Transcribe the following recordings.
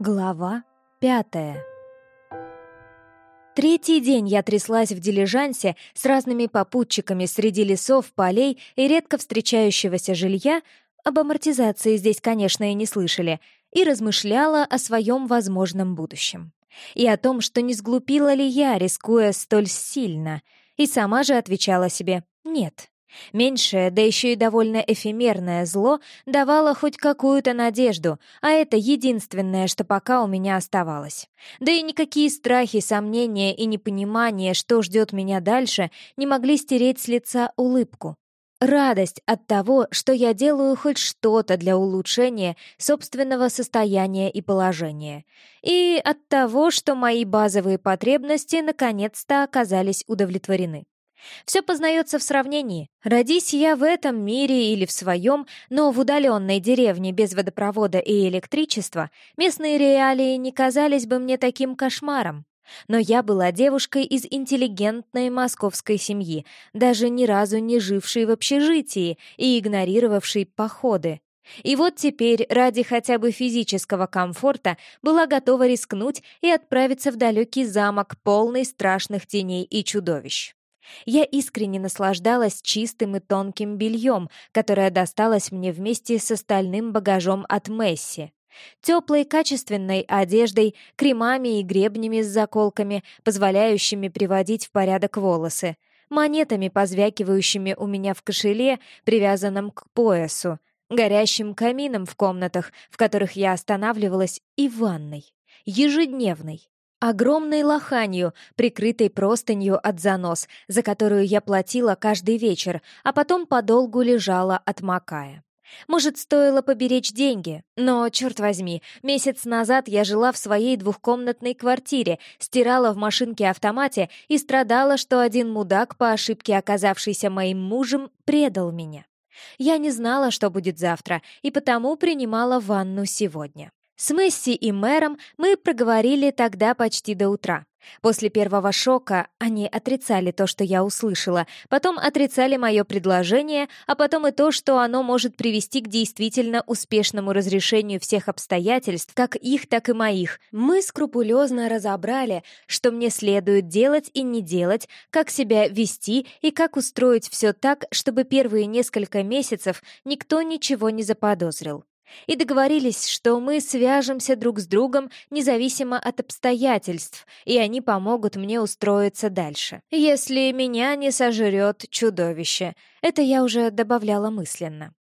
Глава пятая Третий день я тряслась в дилижансе с разными попутчиками среди лесов, полей и редко встречающегося жилья, об амортизации здесь, конечно, и не слышали, и размышляла о своем возможном будущем. И о том, что не сглупила ли я, рискуя столь сильно, и сама же отвечала себе «нет». Меньшее, да еще и довольно эфемерное зло давало хоть какую-то надежду, а это единственное, что пока у меня оставалось. Да и никакие страхи, сомнения и непонимание, что ждет меня дальше, не могли стереть с лица улыбку. Радость от того, что я делаю хоть что-то для улучшения собственного состояния и положения. И от того, что мои базовые потребности наконец-то оказались удовлетворены. Все познается в сравнении. Родись я в этом мире или в своем, но в удаленной деревне без водопровода и электричества, местные реалии не казались бы мне таким кошмаром. Но я была девушкой из интеллигентной московской семьи, даже ни разу не жившей в общежитии и игнорировавшей походы. И вот теперь, ради хотя бы физического комфорта, была готова рискнуть и отправиться в далекий замок, полный страшных теней и чудовищ. Я искренне наслаждалась чистым и тонким бельем, которое досталось мне вместе с остальным багажом от Месси. Теплой качественной одеждой, кремами и гребнями с заколками, позволяющими приводить в порядок волосы, монетами, позвякивающими у меня в кошеле, привязанном к поясу, горящим камином в комнатах, в которых я останавливалась, и ванной. Ежедневной. Огромной лоханью, прикрытой простынью от занос, за которую я платила каждый вечер, а потом подолгу лежала, отмокая. Может, стоило поберечь деньги, но, черт возьми, месяц назад я жила в своей двухкомнатной квартире, стирала в машинке-автомате и страдала, что один мудак, по ошибке оказавшийся моим мужем, предал меня. Я не знала, что будет завтра, и потому принимала ванну сегодня. С Месси и мэром мы проговорили тогда почти до утра. После первого шока они отрицали то, что я услышала, потом отрицали мое предложение, а потом и то, что оно может привести к действительно успешному разрешению всех обстоятельств, как их, так и моих. Мы скрупулезно разобрали, что мне следует делать и не делать, как себя вести и как устроить все так, чтобы первые несколько месяцев никто ничего не заподозрил и договорились, что мы свяжемся друг с другом независимо от обстоятельств, и они помогут мне устроиться дальше. Если меня не сожрет чудовище. Это я уже добавляла мысленно.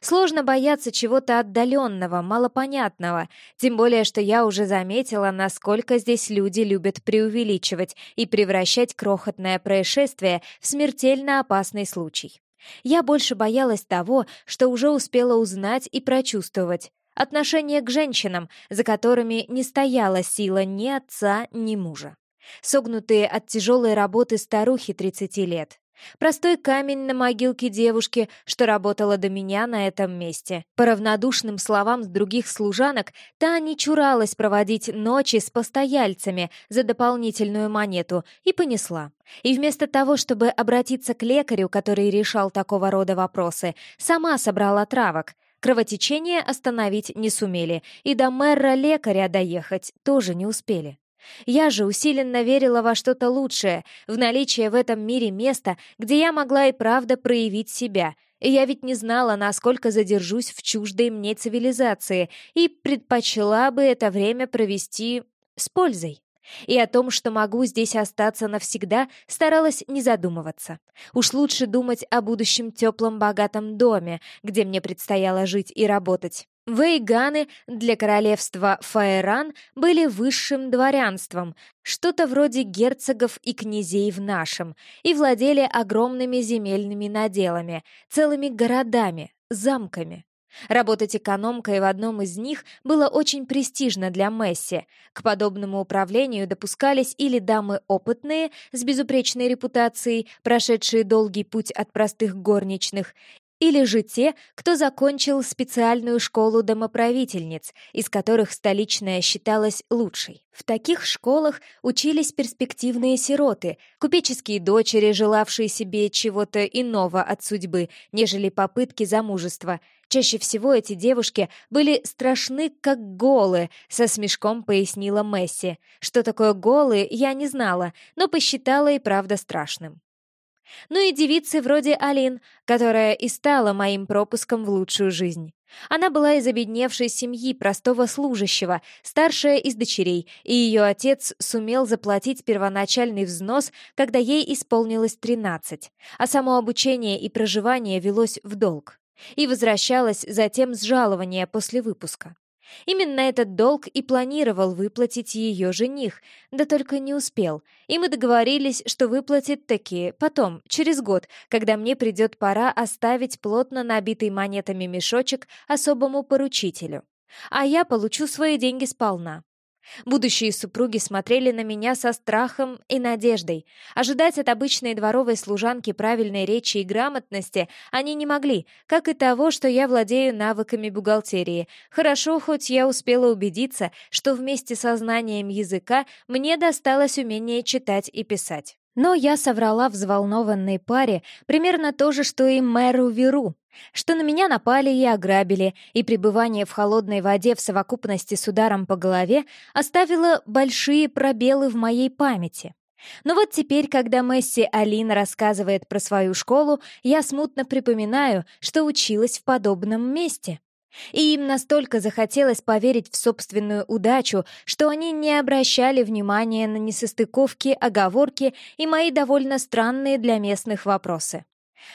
Сложно бояться чего-то отдаленного, малопонятного, тем более, что я уже заметила, насколько здесь люди любят преувеличивать и превращать крохотное происшествие в смертельно опасный случай. Я больше боялась того, что уже успела узнать и прочувствовать. Отношение к женщинам, за которыми не стояла сила ни отца, ни мужа. Согнутые от тяжелой работы старухи 30 лет. Простой камень на могилке девушки, что работала до меня на этом месте. По равнодушным словам с других служанок, та не чуралась проводить ночи с постояльцами за дополнительную монету и понесла. И вместо того, чтобы обратиться к лекарю, который решал такого рода вопросы, сама собрала травок. Кровотечение остановить не сумели, и до мэра лекаря доехать тоже не успели. Я же усиленно верила во что-то лучшее, в наличие в этом мире места, где я могла и правда проявить себя. И я ведь не знала, насколько задержусь в чуждой мне цивилизации, и предпочла бы это время провести с пользой. И о том, что могу здесь остаться навсегда, старалась не задумываться. Уж лучше думать о будущем теплом богатом доме, где мне предстояло жить и работать. Вейганы для королевства Фаэран были высшим дворянством, что-то вроде герцогов и князей в нашем, и владели огромными земельными наделами, целыми городами, замками. Работать экономкой в одном из них было очень престижно для Месси. К подобному управлению допускались или дамы опытные, с безупречной репутацией, прошедшие долгий путь от простых горничных, или же те, кто закончил специальную школу домоправительниц, из которых столичная считалась лучшей. В таких школах учились перспективные сироты, купеческие дочери, желавшие себе чего-то иного от судьбы, нежели попытки замужества. Чаще всего эти девушки были страшны, как голы, со смешком пояснила Месси. Что такое голы, я не знала, но посчитала и правда страшным. Ну и девицы вроде Алин, которая и стала моим пропуском в лучшую жизнь. Она была из обедневшей семьи простого служащего, старшая из дочерей, и ее отец сумел заплатить первоначальный взнос, когда ей исполнилось 13, а само обучение и проживание велось в долг. И возвращалось затем с жалования после выпуска. Именно этот долг и планировал выплатить ее жених, да только не успел, и мы договорились, что выплатит такие потом, через год, когда мне придет пора оставить плотно набитый монетами мешочек особому поручителю. А я получу свои деньги сполна. Будущие супруги смотрели на меня со страхом и надеждой. Ожидать от обычной дворовой служанки правильной речи и грамотности они не могли, как и того, что я владею навыками бухгалтерии. Хорошо, хоть я успела убедиться, что вместе со знанием языка мне досталось умение читать и писать. Но я соврала взволнованной паре примерно то же, что и мэру Веру, что на меня напали и ограбили, и пребывание в холодной воде в совокупности с ударом по голове оставило большие пробелы в моей памяти. Но вот теперь, когда Месси Алина рассказывает про свою школу, я смутно припоминаю, что училась в подобном месте. И им настолько захотелось поверить в собственную удачу, что они не обращали внимания на несостыковки, оговорки и мои довольно странные для местных вопросы.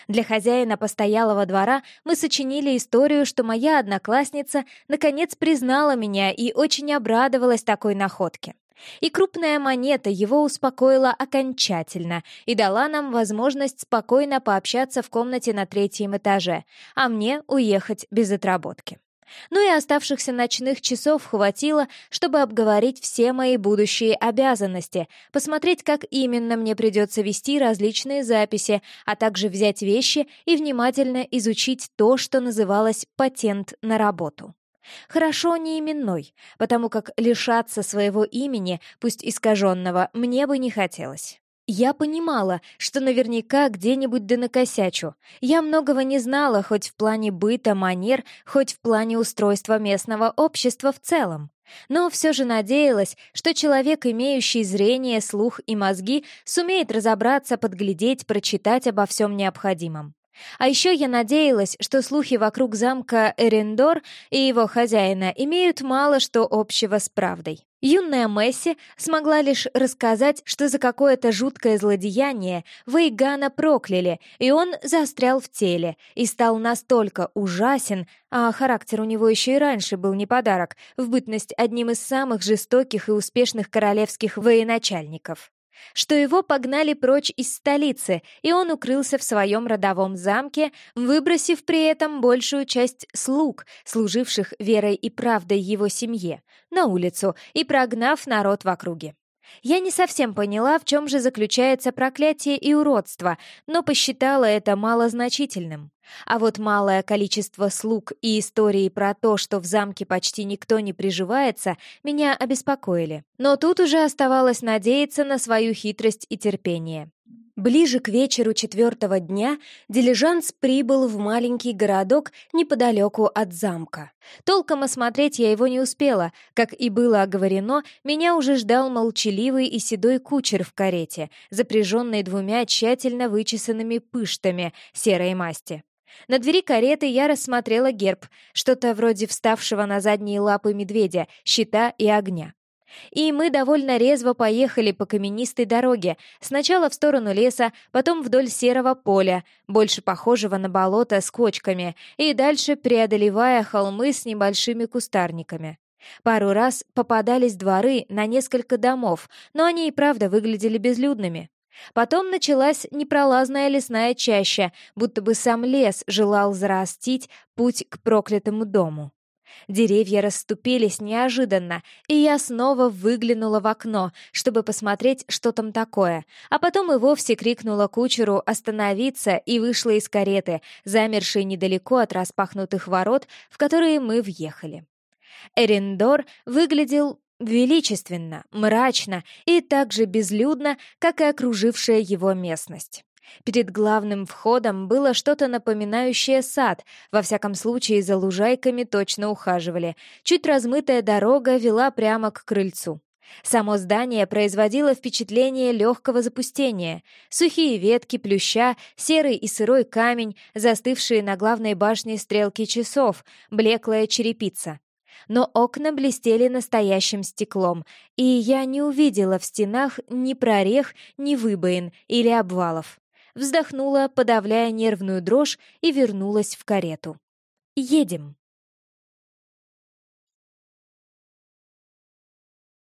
Для хозяина постоялого двора мы сочинили историю, что моя одноклассница наконец признала меня и очень обрадовалась такой находке. И крупная монета его успокоила окончательно и дала нам возможность спокойно пообщаться в комнате на третьем этаже, а мне уехать без отработки. Ну и оставшихся ночных часов хватило, чтобы обговорить все мои будущие обязанности, посмотреть, как именно мне придется вести различные записи, а также взять вещи и внимательно изучить то, что называлось «патент на работу». Хорошо не именной, потому как лишаться своего имени, пусть искаженного, мне бы не хотелось. Я понимала, что наверняка где-нибудь да накосячу. Я многого не знала, хоть в плане быта, манер, хоть в плане устройства местного общества в целом. Но все же надеялась, что человек, имеющий зрение, слух и мозги, сумеет разобраться, подглядеть, прочитать обо всем необходимом. А еще я надеялась, что слухи вокруг замка Эрендор и его хозяина имеют мало что общего с правдой. Юная Месси смогла лишь рассказать, что за какое-то жуткое злодеяние Вейгана прокляли, и он застрял в теле и стал настолько ужасен, а характер у него еще и раньше был не подарок, в бытность одним из самых жестоких и успешных королевских военачальников что его погнали прочь из столицы, и он укрылся в своем родовом замке, выбросив при этом большую часть слуг, служивших верой и правдой его семье, на улицу и прогнав народ в округе. Я не совсем поняла, в чем же заключается проклятие и уродство, но посчитала это малозначительным. А вот малое количество слуг и истории про то, что в замке почти никто не приживается, меня обеспокоили. Но тут уже оставалось надеяться на свою хитрость и терпение. Ближе к вечеру четвертого дня дилижанс прибыл в маленький городок неподалеку от замка. Толком осмотреть я его не успела. Как и было оговорено, меня уже ждал молчаливый и седой кучер в карете, запряженный двумя тщательно вычесанными пыштами серой масти. На двери кареты я рассмотрела герб, что-то вроде вставшего на задние лапы медведя, щита и огня. И мы довольно резво поехали по каменистой дороге, сначала в сторону леса, потом вдоль серого поля, больше похожего на болото с кочками, и дальше преодолевая холмы с небольшими кустарниками. Пару раз попадались дворы на несколько домов, но они и правда выглядели безлюдными. Потом началась непролазная лесная чаща, будто бы сам лес желал зарастить путь к проклятому дому. Деревья расступились неожиданно, и я снова выглянула в окно, чтобы посмотреть, что там такое, а потом и вовсе крикнула кучеру остановиться и вышла из кареты, замершей недалеко от распахнутых ворот, в которые мы въехали. Эриндор выглядел величественно, мрачно и так же безлюдно, как и окружившая его местность. Перед главным входом было что-то напоминающее сад, во всяком случае за лужайками точно ухаживали. Чуть размытая дорога вела прямо к крыльцу. Само здание производило впечатление легкого запустения. Сухие ветки плюща, серый и сырой камень, застывшие на главной башне стрелки часов, блеклая черепица. Но окна блестели настоящим стеклом, и я не увидела в стенах ни прорех, ни выбоин или обвалов вздохнула, подавляя нервную дрожь, и вернулась в карету. «Едем».